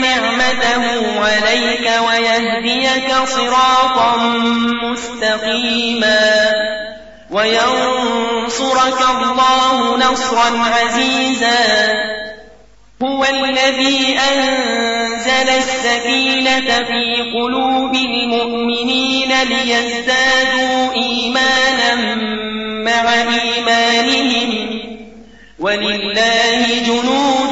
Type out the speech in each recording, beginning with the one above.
نعمته عليك ويهديك صراطا مستقيما وينصرك الله نصرا عزيزا. هو الذي أنزل السكينة في قلوب المؤمنين ليزدادوا إيمانا مع إيمانهم. ولله جنود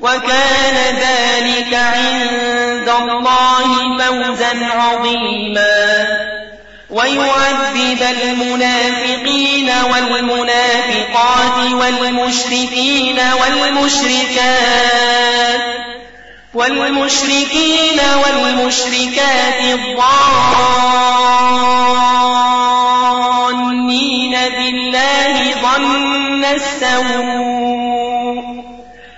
وكان ذلك عند الله فوزا عظيما. ويعذب المنافقين والمنافقات والمشركين والمشركات والمشركين والمشركات الظانين بالله ظن السوء.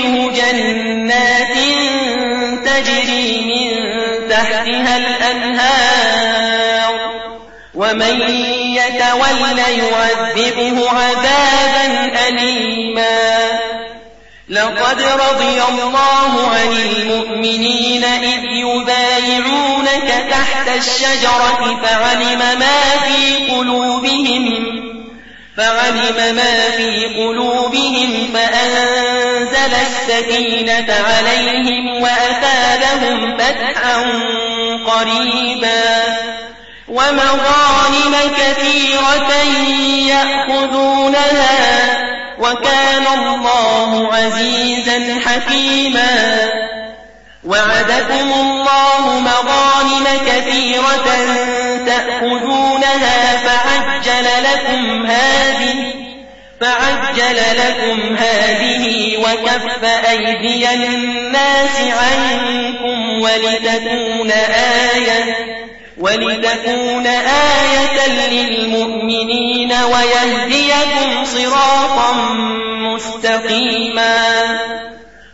يدخله جنات تجري من تحتها الأنهار. ومن يتول يعذبه عذابا أليما. لقد رضي الله عن المؤمنين إذ يبايعونك تحت الشجرة فعلم ما في قلوبهم. فعلم ما في قلوبهم فأنزل السكينة عليهم وأثابهم فتحا قريبا ومغانم كثيرة يأخذونها وكان الله عزيزا حكيما وعدكم الله مغانم كثيرة تأخذونها فعجل لكم هذه فعجل لكم هذه وكف أيدي الناس عنكم ولتكون آية ولتكون آية للمؤمنين ويهديكم صراطا مستقيما.